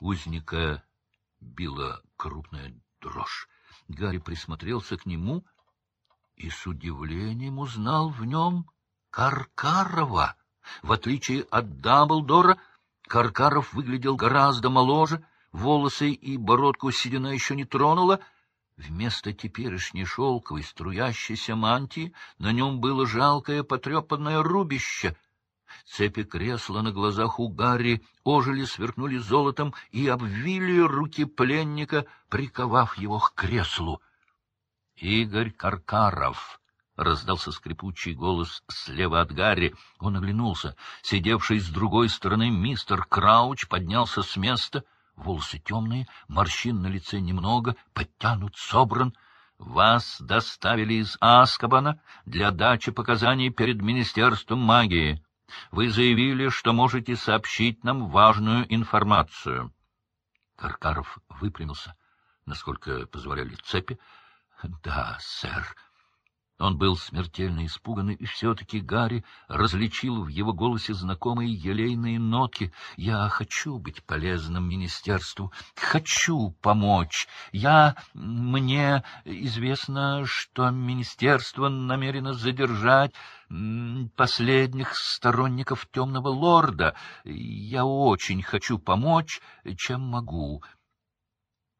Узника била крупная дрожь. Гарри присмотрелся к нему и с удивлением узнал в нем Каркарова. В отличие от Дамблдора, Каркаров выглядел гораздо моложе, волосы и бородку седина еще не тронула. Вместо теперешней шелковой струящейся мантии на нем было жалкое потрепанное рубище. Цепи кресла на глазах у Гарри ожили, сверкнули золотом и обвили руки пленника, приковав его к креслу. — Игорь Каркаров! — раздался скрипучий голос слева от Гарри. Он оглянулся. Сидевший с другой стороны мистер Крауч поднялся с места. Волосы темные, морщин на лице немного, подтянут, собран. Вас доставили из Аскабана для дачи показаний перед Министерством магии. Вы заявили, что можете сообщить нам важную информацию. Каркаров выпрямился, насколько позволяли цепи. — Да, сэр. Он был смертельно испуган, и все-таки Гарри различил в его голосе знакомые елейные нотки. «Я хочу быть полезным министерству, хочу помочь. Я... Мне известно, что министерство намерено задержать последних сторонников темного лорда. Я очень хочу помочь, чем могу».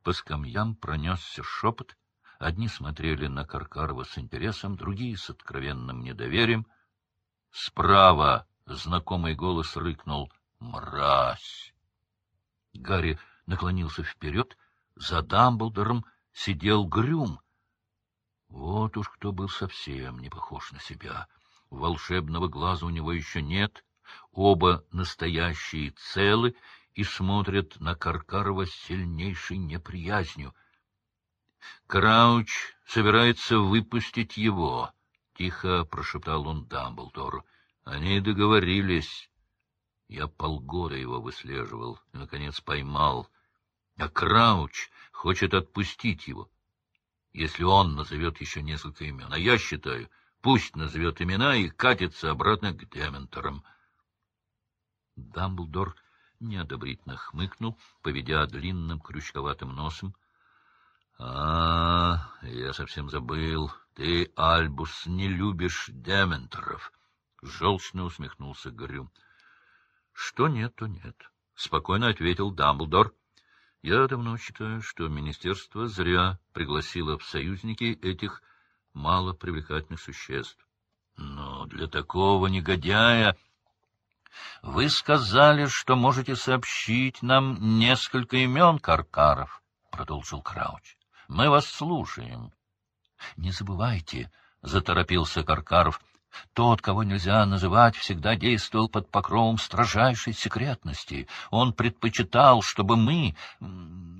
По скамьям пронесся шепот. Одни смотрели на Каркарова с интересом, другие — с откровенным недоверием. Справа знакомый голос рыкнул «Мразь!». Гарри наклонился вперед. За Дамблдором сидел Грюм. Вот уж кто был совсем не похож на себя. Волшебного глаза у него еще нет. Оба настоящие целы и смотрят на Каркарова с сильнейшей неприязнью — Крауч собирается выпустить его, — тихо прошептал он Дамблдору. Они договорились. Я полгода его выслеживал и, наконец, поймал. А Крауч хочет отпустить его, если он назовет еще несколько имен. А я считаю, пусть назовет имена и катится обратно к Дементорам. Дамблдор неодобрительно хмыкнул, поведя длинным крючковатым носом. — А, я совсем забыл. Ты, Альбус, не любишь дементоров. Желчно усмехнулся Грю. — Что нет, то нет, — спокойно ответил Дамблдор. — Я давно считаю, что министерство зря пригласило в союзники этих малопривлекательных существ. Но для такого негодяя... Вы сказали, что можете сообщить нам несколько имен Каркаров, — продолжил Крауч. — Мы вас слушаем. — Не забывайте, — заторопился Каркаров, — тот, кого нельзя называть, всегда действовал под покровом строжайшей секретности. Он предпочитал, чтобы мы,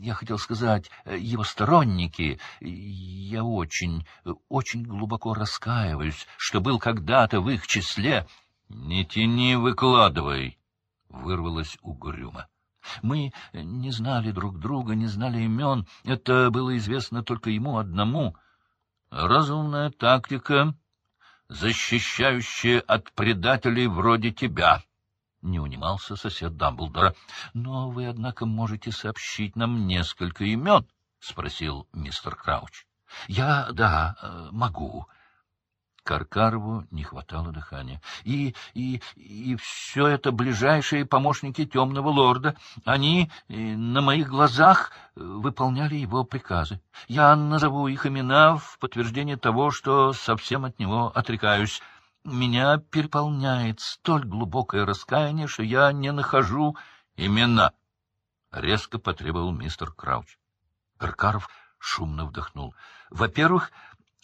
я хотел сказать, его сторонники, я очень, очень глубоко раскаиваюсь, что был когда-то в их числе. — Не тяни, выкладывай, — вырвалось угрюмо. Мы не знали друг друга, не знали имен. Это было известно только ему одному. Разумная тактика, защищающая от предателей вроде тебя. Не унимался сосед Дамблдора. — Но вы, однако, можете сообщить нам несколько имен? — спросил мистер Крауч. — Я, да, э, могу. Каркарову не хватало дыхания. И, и, и все это ближайшие помощники темного лорда. Они э, на моих глазах э, выполняли его приказы. Я назову их имена в подтверждение того, что совсем от него отрекаюсь. Меня переполняет столь глубокое раскаяние, что я не нахожу имена. Резко потребовал мистер Крауч. Каркаров шумно вдохнул. Во-первых,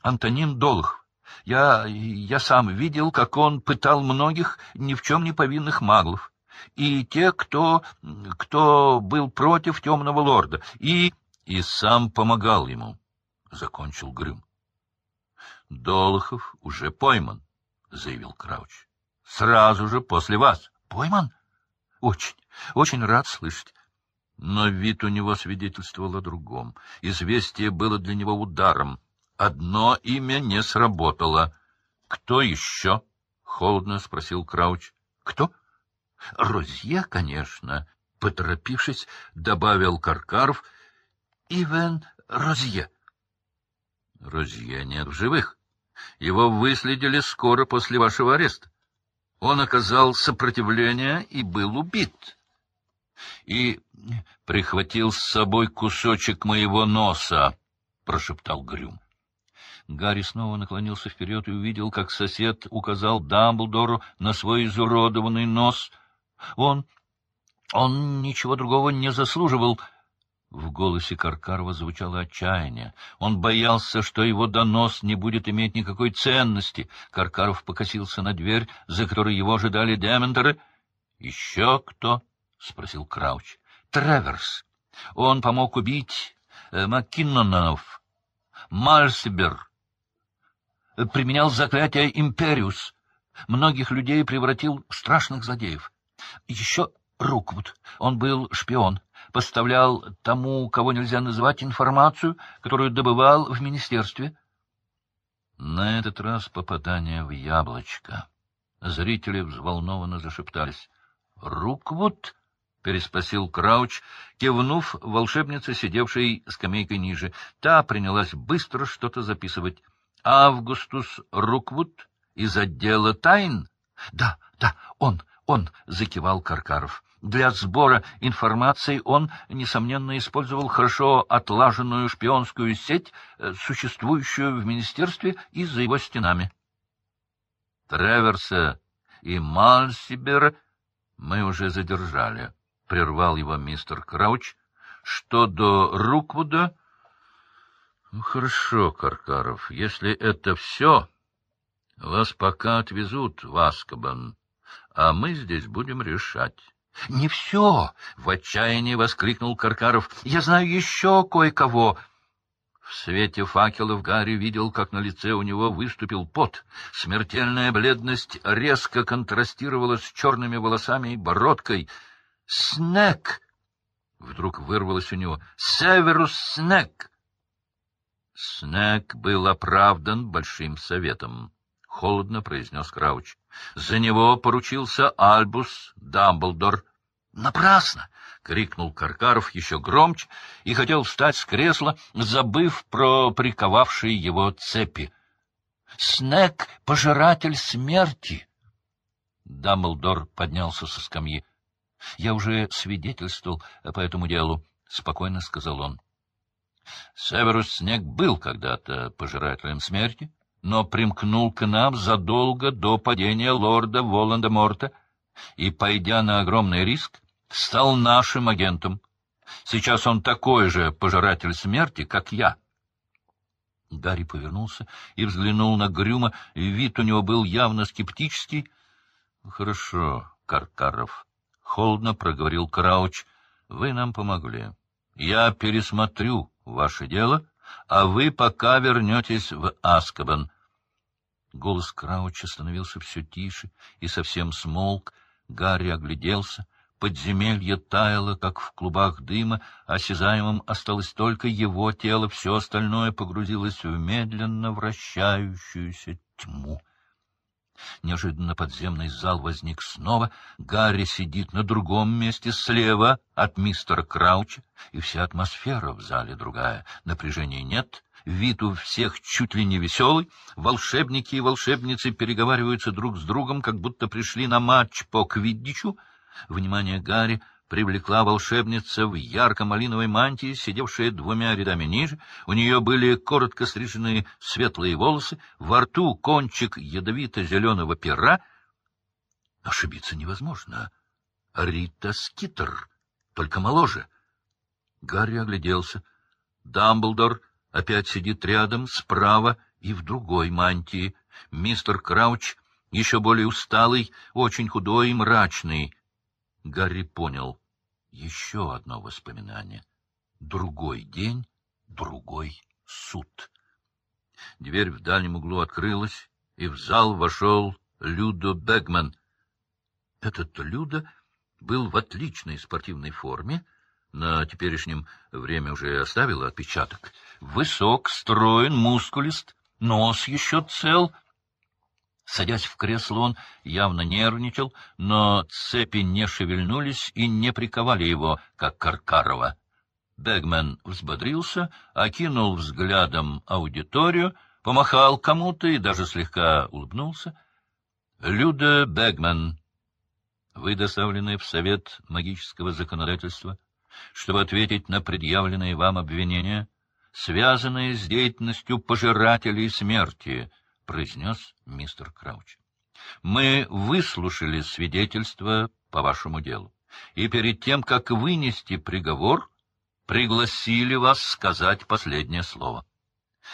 Антонин Долох. Я, я сам видел, как он пытал многих ни в чем не повинных маглов. И те, кто, кто был против темного лорда, и... И сам помогал ему, — закончил Грюм. — Долохов уже пойман, — заявил Крауч. — Сразу же после вас. — Пойман? Очень, очень рад слышать. Но вид у него свидетельствовал о другом. Известие было для него ударом. Одно имя не сработало. — Кто еще? — холодно спросил Крауч. — Кто? — Розье, конечно. Поторопившись, добавил Каркаров. — Ивен Розье. — Розье нет в живых. Его выследили скоро после вашего ареста. Он оказал сопротивление и был убит. И прихватил с собой кусочек моего носа, — прошептал Грюм. Гарри снова наклонился вперед и увидел, как сосед указал Дамблдору на свой изуродованный нос. Он... он ничего другого не заслуживал. В голосе Каркарова звучало отчаяние. Он боялся, что его донос не будет иметь никакой ценности. Каркаров покосился на дверь, за которой его ожидали Дементоры. — Еще кто? — спросил Крауч. — Треверс. Он помог убить э, Маккиннонов. Мальсибер. Применял заклятие Империус. Многих людей превратил в страшных злодеев. Еще Руквуд. Он был шпион поставлял тому, кого нельзя называть, информацию, которую добывал в министерстве. На этот раз попадание в яблочко. Зрители взволнованно зашептались. «Руквуд?» — переспросил Крауч, кивнув волшебнице, сидевшей скамейкой ниже. Та принялась быстро что-то записывать. «Августус Руквуд из отдела тайн?» «Да, да, он, он!» — закивал Каркаров. Для сбора информации он, несомненно, использовал хорошо отлаженную шпионскую сеть, э, существующую в министерстве и за его стенами. Треверса и Мальсибера мы уже задержали, — прервал его мистер Крауч. Что до Руквуда... Хорошо, Каркаров, если это все, вас пока отвезут в Аскабан, а мы здесь будем решать. — Не все! — в отчаянии воскликнул Каркаров. — Я знаю еще кое-кого. В свете факелов Гарри видел, как на лице у него выступил пот. Смертельная бледность резко контрастировала с черными волосами и бородкой. «Снег!» — вдруг вырвалось у него. «Северус Снег!» Снег был оправдан Большим Советом, — холодно произнес Крауч. За него поручился Альбус Дамблдор. «Напрасно!» — крикнул Каркаров еще громче и хотел встать с кресла, забыв про приковавшие его цепи. «Снег — пожиратель смерти!» Дамблдор поднялся со скамьи. «Я уже свидетельствовал по этому делу», — спокойно сказал он. Северус Снег был когда-то пожирателем смерти, но примкнул к нам задолго до падения лорда Волан-де-Морта и, пойдя на огромный риск, стал нашим агентом. Сейчас он такой же пожиратель смерти, как я. Гарри повернулся и взглянул на Грюма, вид у него был явно скептический. — Хорошо, Каркаров, — холодно проговорил Крауч, — вы нам помогли. Я пересмотрю ваше дело, а вы пока вернетесь в Аскабан. Голос Крауча становился все тише и совсем смолк. Гарри огляделся. Подземелье таяло, как в клубах дыма, осязаемым осталось только его тело, все остальное погрузилось в медленно вращающуюся тьму. Неожиданно подземный зал возник снова. Гарри сидит на другом месте, слева от мистера Крауча, и вся атмосфера в зале другая. Напряжения нет, вид у всех чуть ли не веселый. Волшебники и волшебницы переговариваются друг с другом, как будто пришли на матч по квиддичу. Внимание Гарри привлекла волшебница в ярко-малиновой мантии, сидевшая двумя рядами ниже. У нее были коротко стриженные светлые волосы, во рту кончик ядовито-зеленого пера. Ошибиться невозможно. Рита Скитер, только моложе. Гарри огляделся. Дамблдор опять сидит рядом, справа и в другой мантии. Мистер Крауч, еще более усталый, очень худой и мрачный. Гарри понял. Еще одно воспоминание. Другой день, другой суд. Дверь в дальнем углу открылась, и в зал вошел Людо Бегман. Этот Людо был в отличной спортивной форме, на теперешнем время уже оставил отпечаток. Высок, строен, мускулист, нос еще цел. Садясь в кресло, он явно нервничал, но цепи не шевельнулись и не приковали его, как Каркарова. Бэгмен взбодрился, окинул взглядом аудиторию, помахал кому-то и даже слегка улыбнулся. — Люда Бэгмен, вы доставлены в Совет магического законодательства, чтобы ответить на предъявленные вам обвинения, связанные с деятельностью пожирателей смерти, — произнес мистер Крауч. — Мы выслушали свидетельство по вашему делу, и перед тем, как вынести приговор, пригласили вас сказать последнее слово.